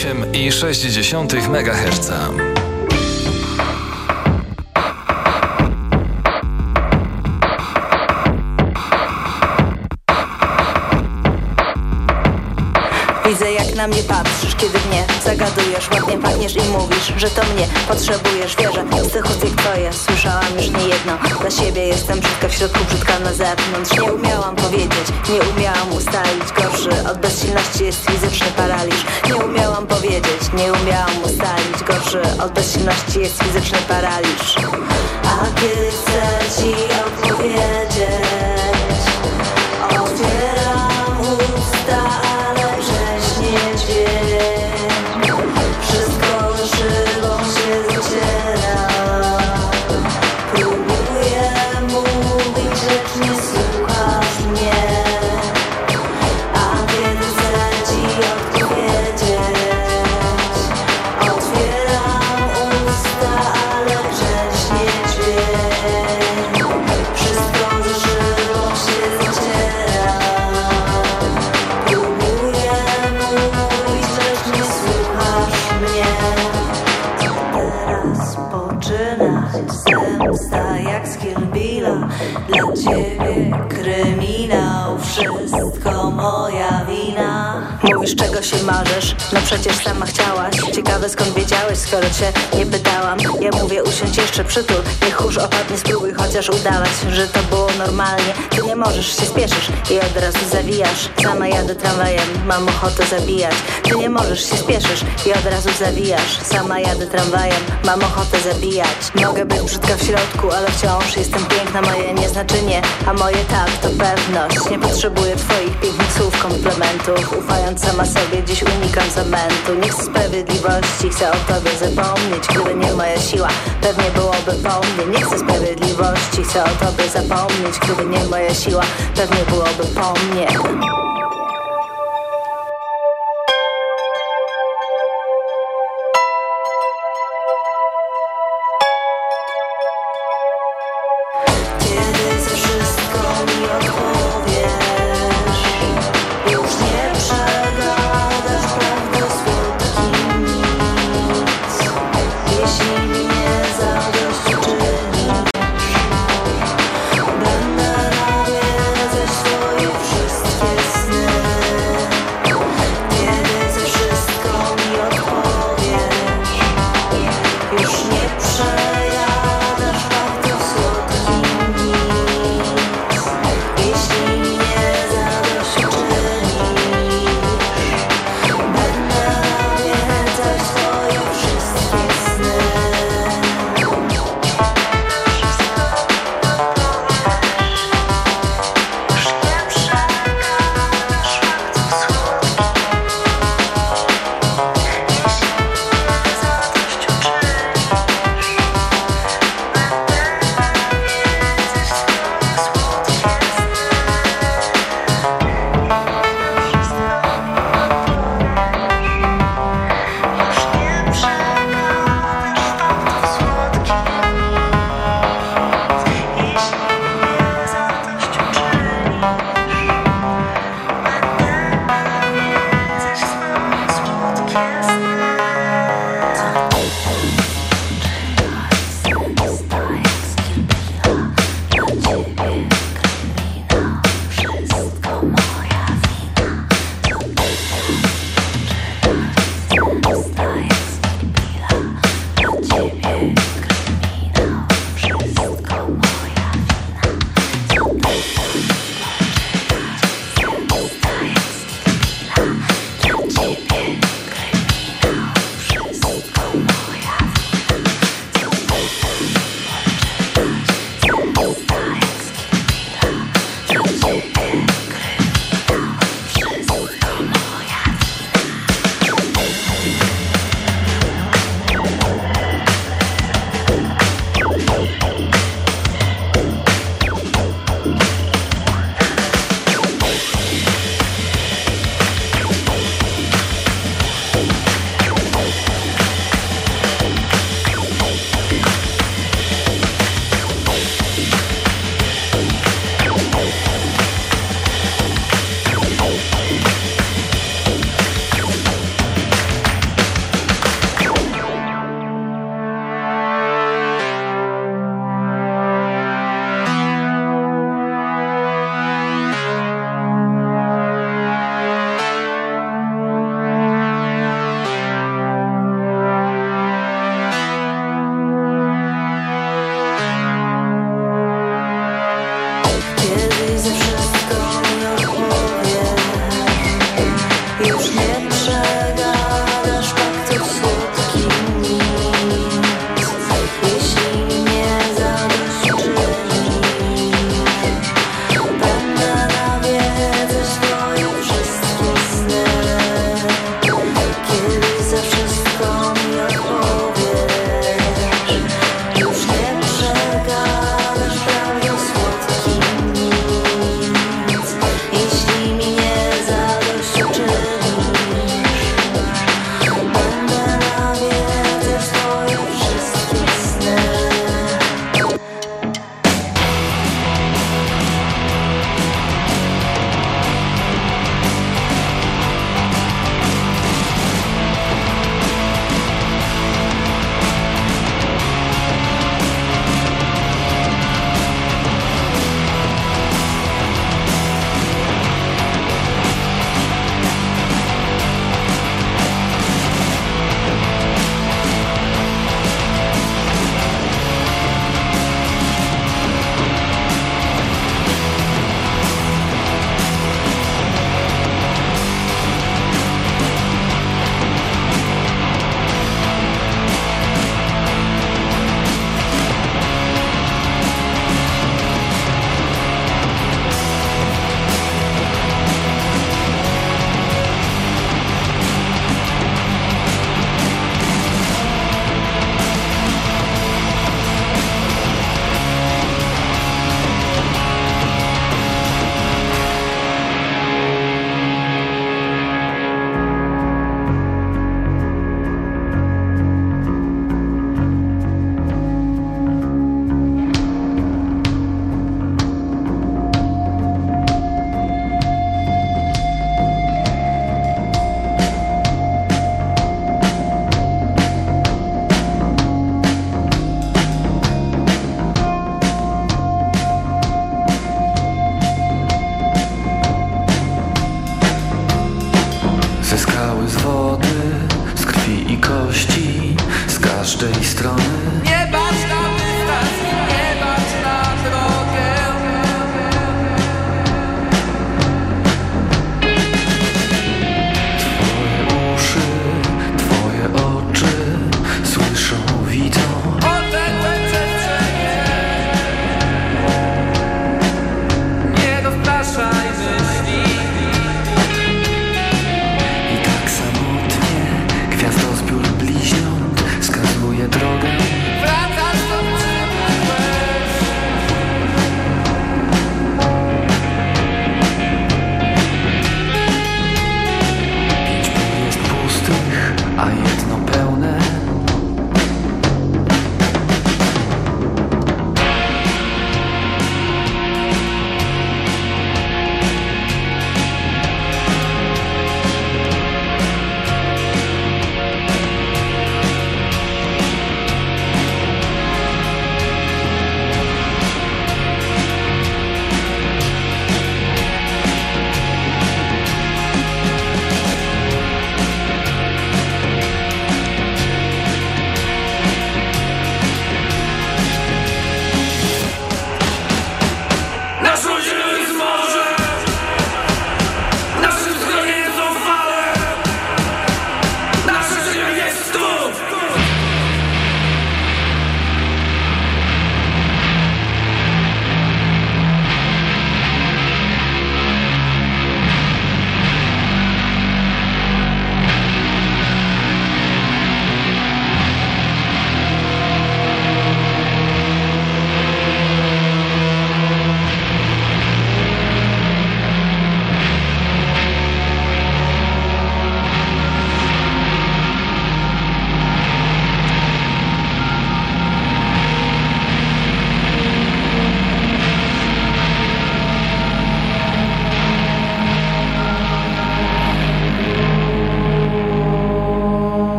98 i 60 MHz. Na mnie patrzysz, kiedy mnie zagadujesz Ładnie pachniesz i mówisz, że to mnie potrzebujesz. Wierzę z tych ust jak twoje, słyszałam już nie jedno Dla siebie jestem brzydka w środku, brzydka na zewnątrz. Nie umiałam powiedzieć, nie umiałam ustalić. Gorszy od bezsilności jest fizyczny paraliż. Nie umiałam powiedzieć, nie umiałam ustalić. Gorszy od bezsilności jest fizyczny paraliż. A kiedy chcę ci odpowiedzieć Otwieram usta, ale jak z Dla ciebie kryminał, wszystko moja Mówisz czego się marzysz, no przecież sama chciałaś. Ciekawe skąd wiedziałeś, skoro cię nie pytałam. Ja mówię usiądź jeszcze przytul, niech kurz opadnie Spróbuj chociaż udawać, że to było normalnie. Ty nie możesz, się spieszysz i od razu zawijasz. Sama jadę tramwajem, mam ochotę zabijać. Ty nie możesz, się spieszysz i od razu zawijasz. Sama jadę tramwajem, mam ochotę zabijać. Mogę być brzydka w środku, ale wciąż jestem piękna. Moje nie znaczy nie, a moje tak to pewność. Nie potrzebuję twoich pięknych słów, komplementów. Ufając sama sobie, dziś unikam zamętu Nie chcę sprawiedliwości, chcę o tobie zapomnieć Gdyby nie moja siła, pewnie byłoby po mnie. Nie chcę sprawiedliwości, chcę o tobie zapomnieć Gdyby nie moja siła, pewnie byłoby po mnie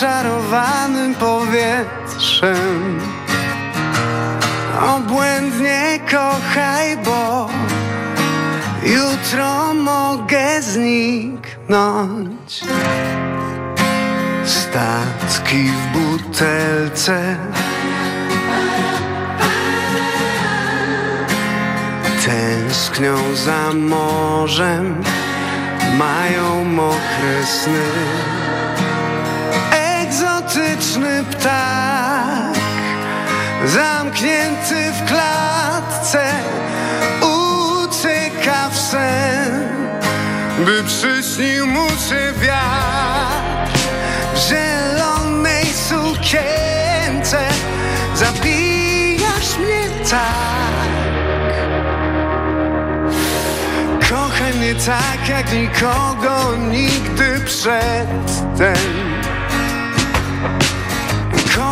zaczarowanym powietrzem. Obłędnie kochaj, bo jutro mogę zniknąć. Statki w butelce. Tęsknią za morzem. Mają mokre sny Egzotyczny ptak Zamknięty w klatce Ucieka w sen By przyśnił mu się wiatr. W zielonej sukience Zabijasz mnie tak. Kochaj mnie tak jak nikogo nigdy przedtem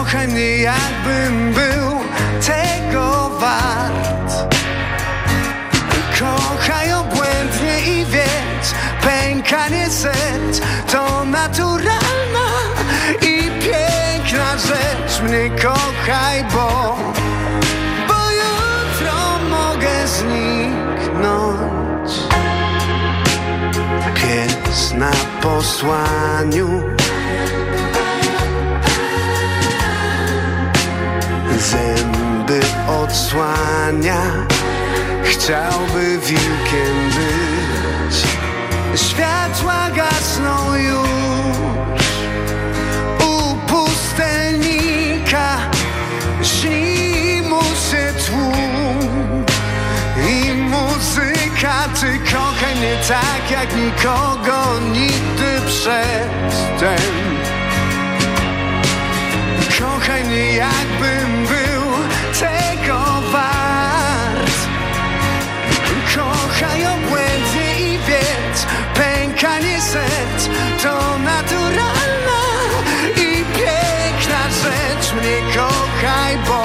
Kochaj mnie jakbym był tego wart. Kochaj obłędnie i wiedz Pękanie serc. To naturalna i piękna rzecz. Mnie kochaj, bo Bo jutro mogę zniknąć. Pies na posłaniu Zęby odsłania. Chciałby wilkiem być. Światła gasną już. U pustelnika Śni mu się tłum. I muzyka Ty kochaj mnie tak jak nikogo nigdy przedtem Kochaj mnie jakbym był tego wart. Kochaj obłędnie i wiedz Pękanie serc to naturalna i piękna rzecz. Mnie kochaj, Bo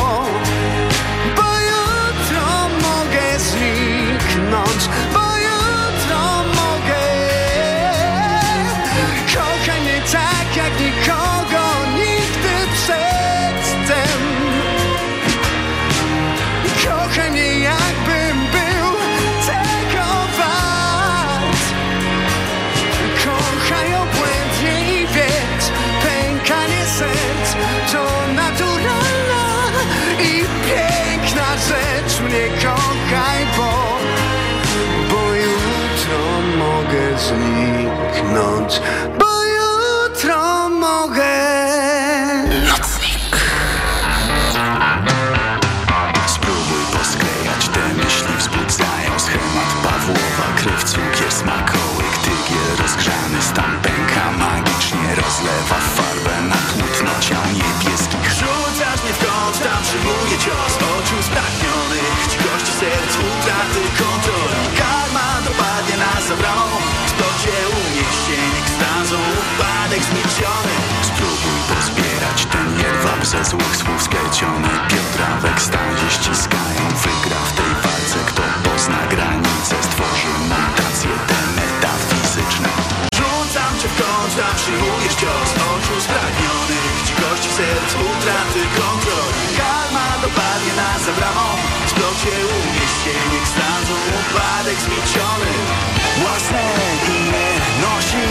ze złych słów splecione Biodra w ściskają Wygra w tej walce, kto pozna granice. Stworzy mutacje te metafizyczne. Rzucam cię w kąt, tam przyjmujesz cios Oczu spragnionych, dzikości serc, utraty kontroli Karma dopadnie nas za bramą. Splocie unieścień, ekstazą, upadek zmieciony Własne imię nosi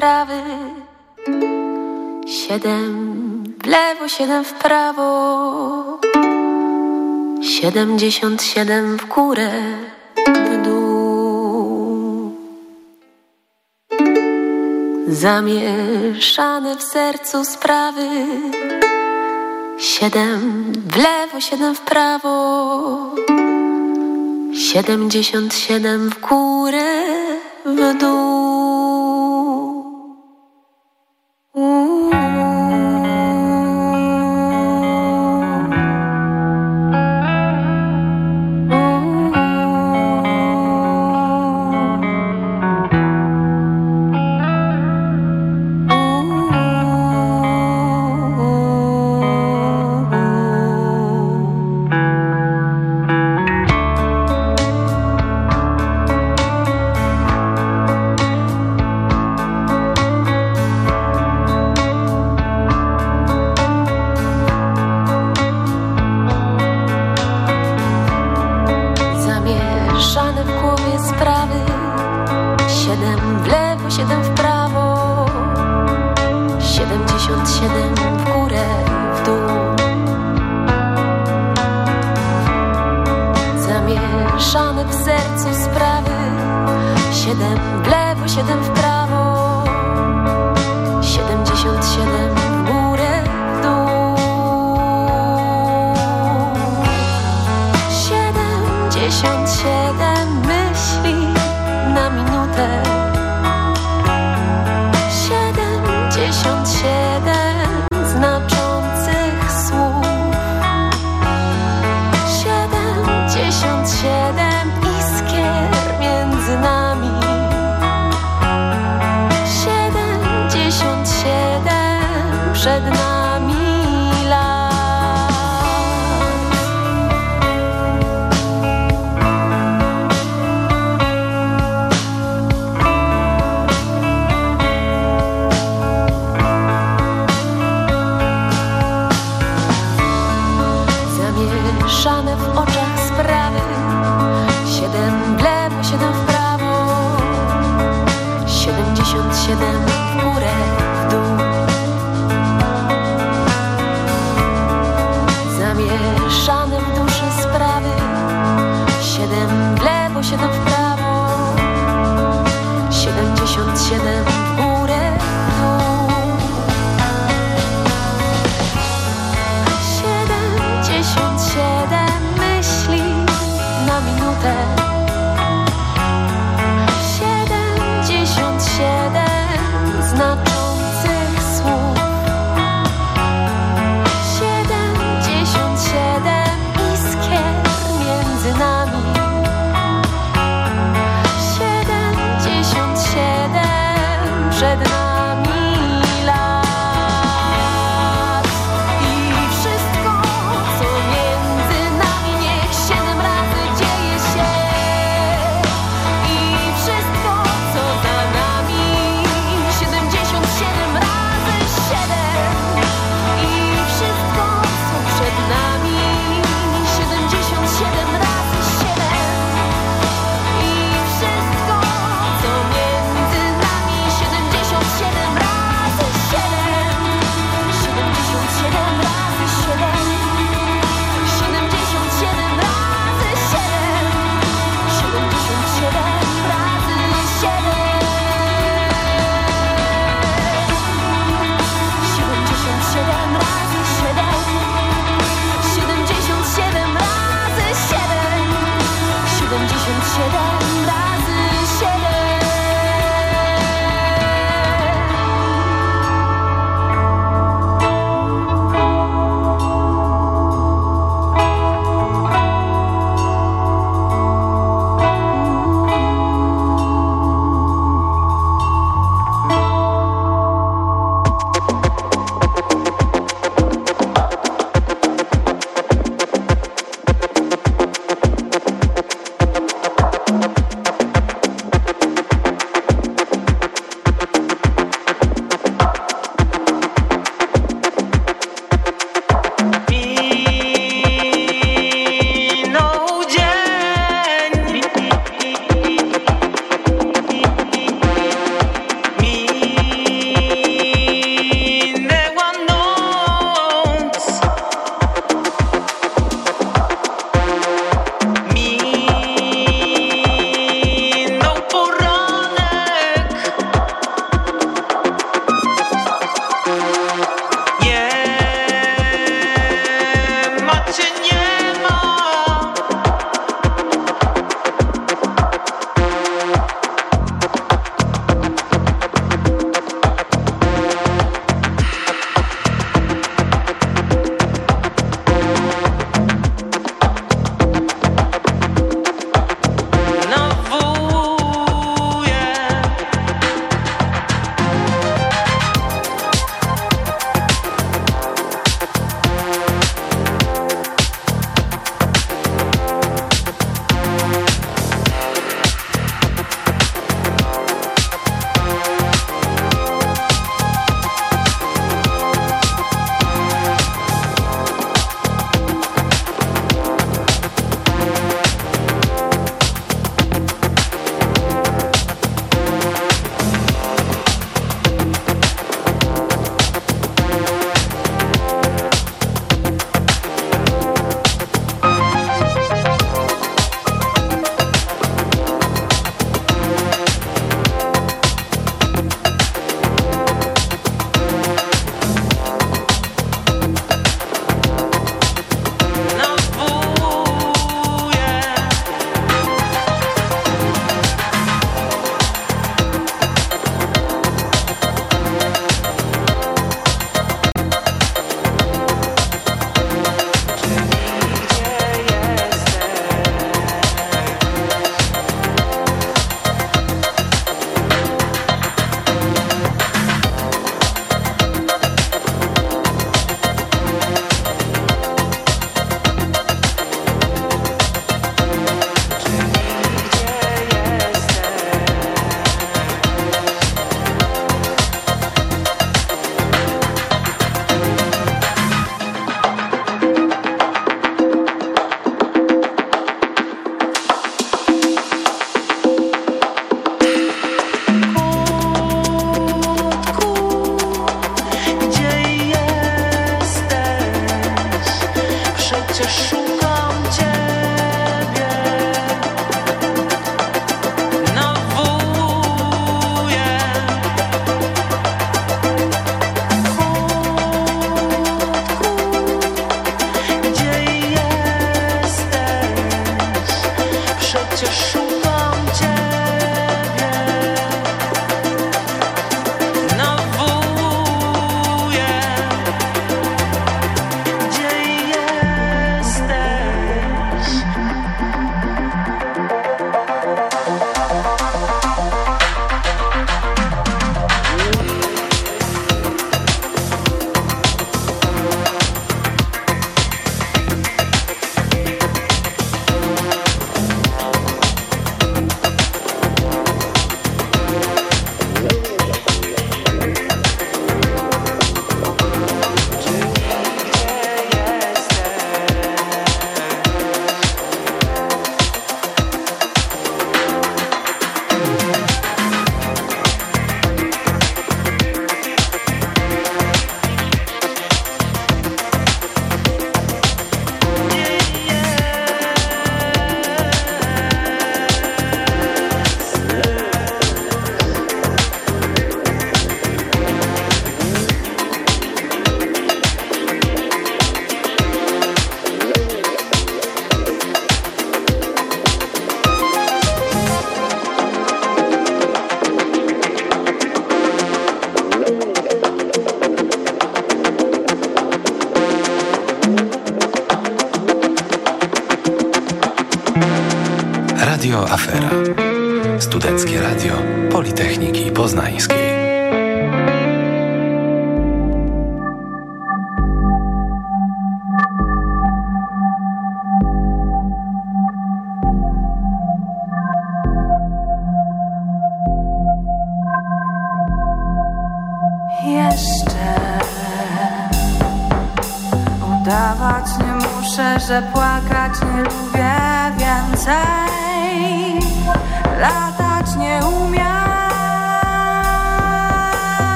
sprawy. Siedem w lewo, siedem w prawo. Siedemdziesiąt siedem w górę, w dół. Zamieszane w sercu sprawy. Siedem w lewo, siedem w prawo. Siedemdziesiąt siedem w górę, w dół. Głowie sprawy. Siedem w lewo, siedem w prawo. Siedemdziesiąt siedem w górę, w dół. Zamieszane w sercu sprawy. Siedem w lewo, siedem w prawo. Siedemdziesiąt siedem w górę,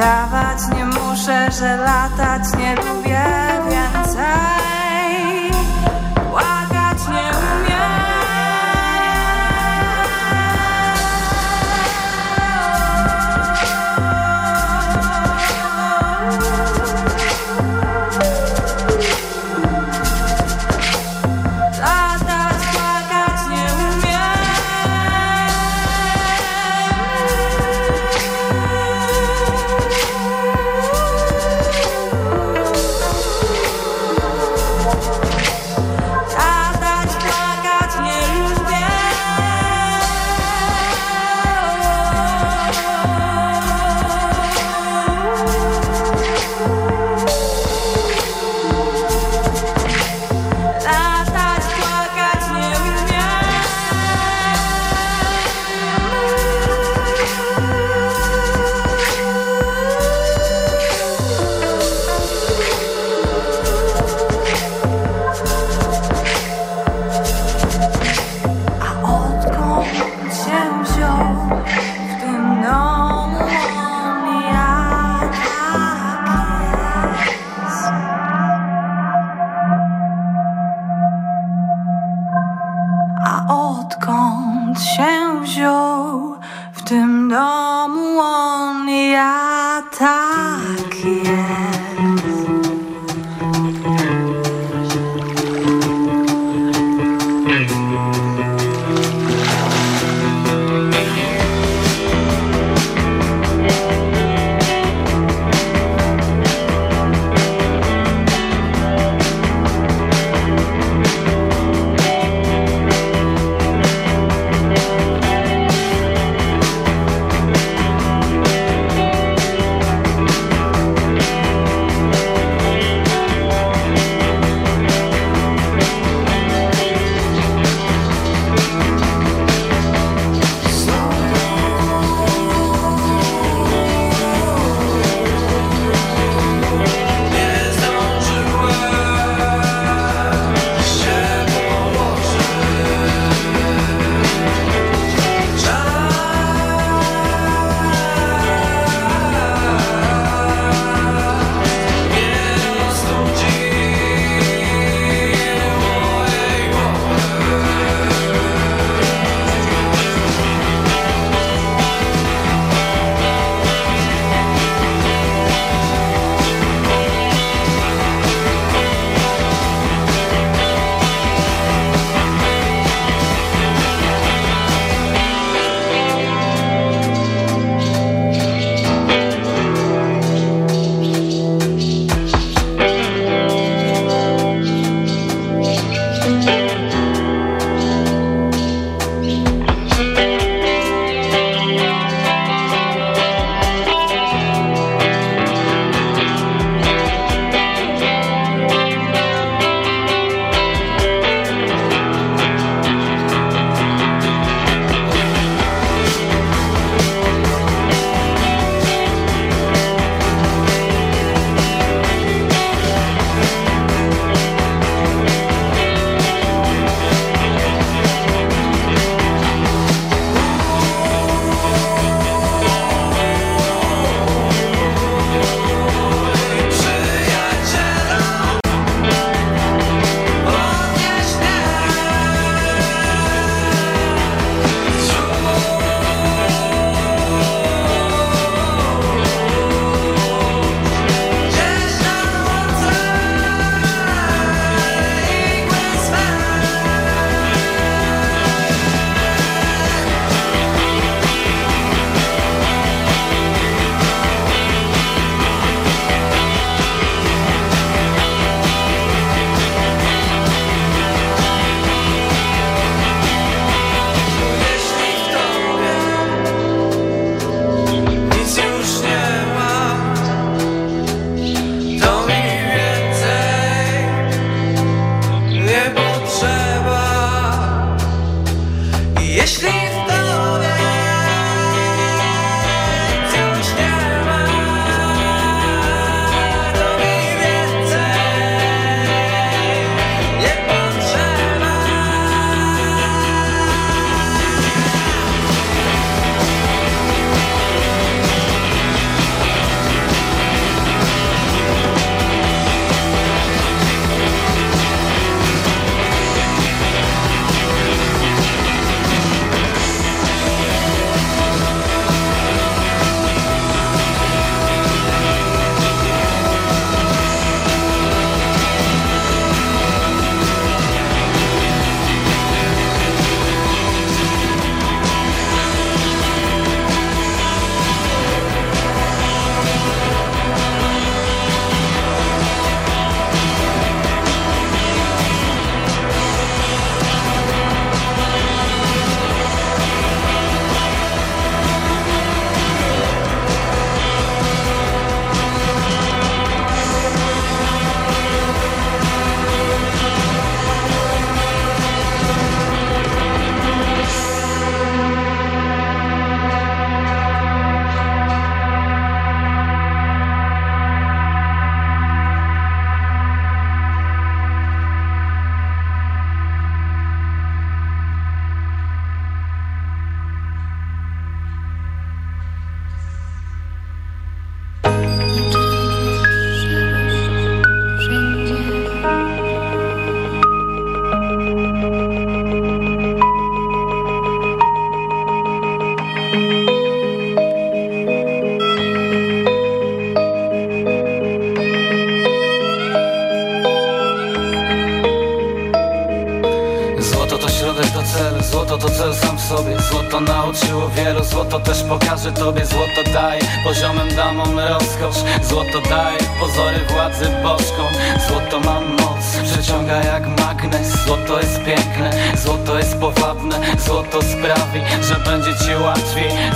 Dawać nie muszę, że latać nie lubię skąd się wziął w tym domu on ja tak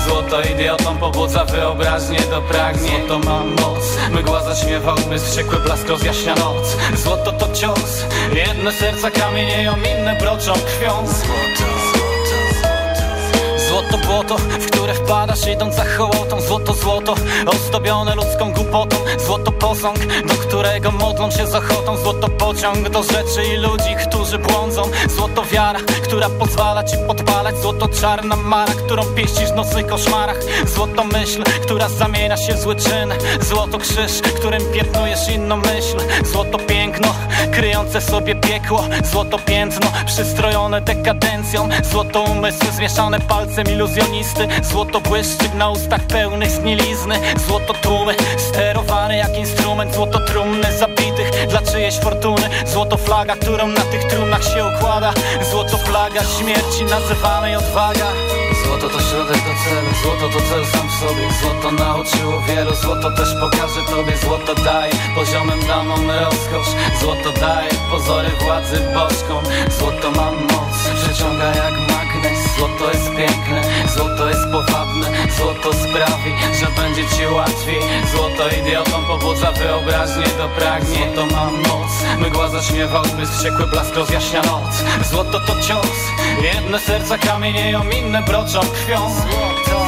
Złoto idiotom pobudza wyobraźnię do pragnień Złoto ma moc Mgła zaśmiewa umysł Wściekły blask rozjaśnia noc. Złoto to cios Jedne serca kamienieją Inne broczą krwią Złoto Złoto błoto, w które wpadasz idąc za hołotą. Złoto złoto, ozdobione ludzką głupotą. Złoto posąg, do którego modlą się z Złoto pociąg do rzeczy i ludzi, którzy błądzą. Złoto wiara, która pozwala ci podpalać. Złoto czarna mara, którą pieścisz w nocnych koszmarach. Złoto myśl, która zamienia się w zły czyn. Złoto krzyż, którym piętnujesz inną myśl. Złoto piękno, kryjące sobie piekło. Złoto piętno, przystrojone dekadencją. Złoto umysły zmieszane palcem iluzjonisty. Złoto błyszczyk na ustach pełnych snilizny Złoto tłumy, sterowane jak instrument. Złoto trumny zabitych dla czyjejś fortuny. Złoto flaga, którą na tych trumnach się układa. Złoto flaga śmierci nazywanej odwaga. Złoto to środek do celu, złoto to cel sam w sobie. Złoto nauczyło wielu, złoto też pokaże tobie. Złoto daje poziomem damom rozkosz. Złoto daje pozory władzy bożką. Złoto ma moc, przyciąga jak magnes Złoto jest piękne, złoto jest powabne Złoto sprawi, że będzie ci łatwiej. Złoto idiotom pobudza wyobraźnię do pragnień. Złoto ma moc, mgła zaśmiewa umysł Wściekły blask rozjaśnia noc. Złoto to cios, jedne serca kamienieją Inne broczą krwią. Złoto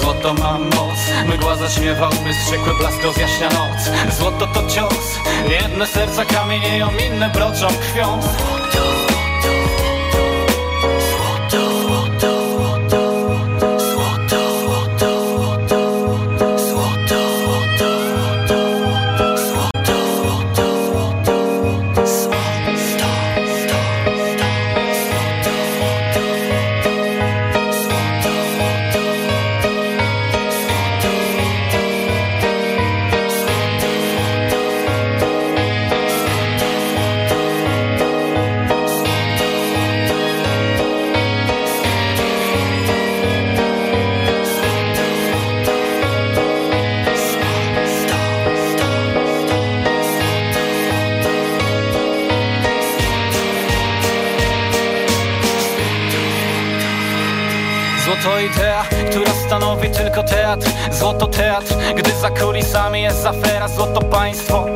Złoto ma moc, mgła zaśmiewa umysł Wściekły blask rozjaśnia noc. Złoto to cios, jedne serca kamienieją Inne broczą krwią. Złoto tylko teatr Złoto teatr, gdy za kulisami jest afera Złoto państwo,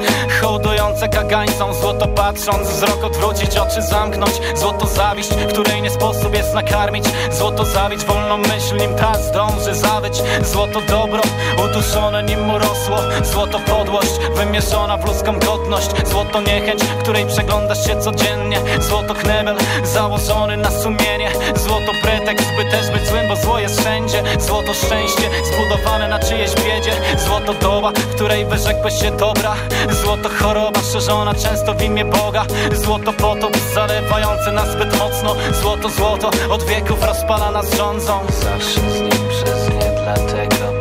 hołdujące kagańcom Złoto patrząc, wzrok odwrócić, oczy zamknąć. Złoto zawiść, której nie sposób jest nakarmić. Złoto zawić wolną myśl, nim ta zdąży zawyć. Złoto dobro, uduszone nim urosło Złoto podłość, wymierzona w ludzką godność. Złoto niechęć, której przeglądasz się codziennie. Złoto knebel, założony na sumienie. Złoto pretekst, by też być złym, bo zło jest wszędzie. Złoto szczęście, zbudowane na czyjeś biedzie. Złoto doba, której wyrzekłeś się dobra. Złoto choroba, szerzona często w imię Boga. Złoto potop, zalewający nas zbyt mocno. Złoto, złoto, od wieków rozpala nas rządzą. Zawsze z nim przez nie, dlatego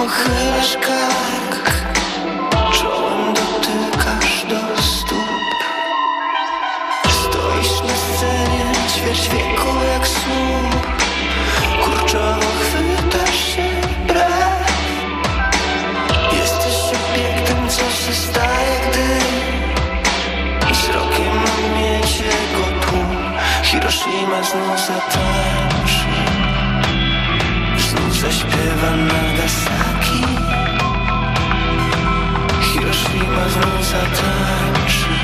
pochylasz kark. Czołem dotykasz do stóp. Stoisz na scenie ćwierć wieku jak słup Kurczowo chwytasz się brew Jesteś obiektem, co się staje, gdy Wzrokiem odmiecie go tłum. Hiroshima znów zatańczy Znów zaśpiewa nam znów zatańczy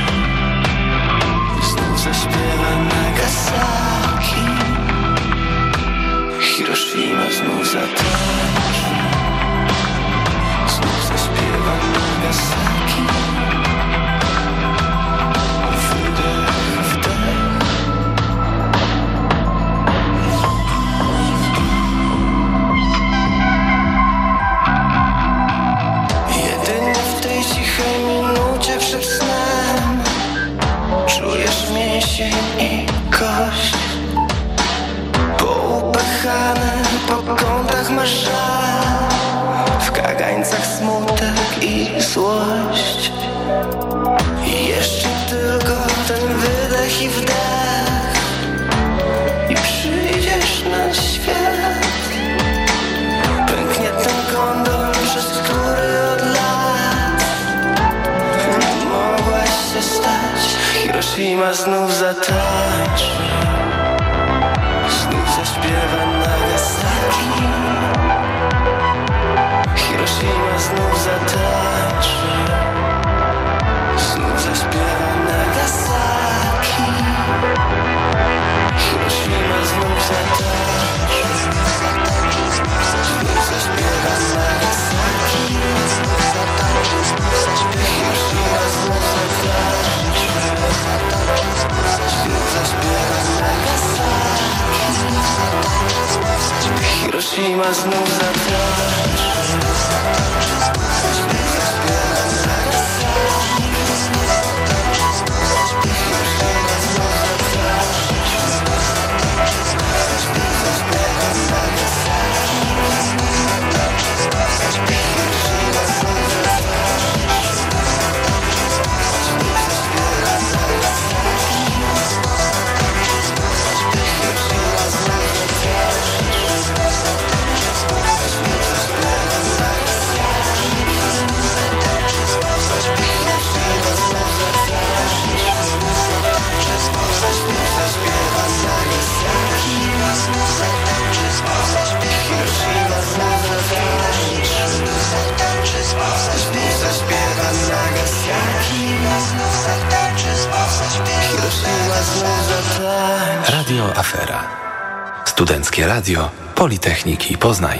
I znów zaśpiewa Nagasaki Hiroshima znów zatańczy Znów zaśpiewa Nagasaki Po kątach masz żal W kagańcach smutek i złość. I Jeszcze tylko ten wydech i wdech. I przyjdziesz na świat. Pęknie ten kondom, przez który od lat Nie mogłaś się stać. Hiroshima znów zatańczy moves I touch Politechniki Poznańskiej.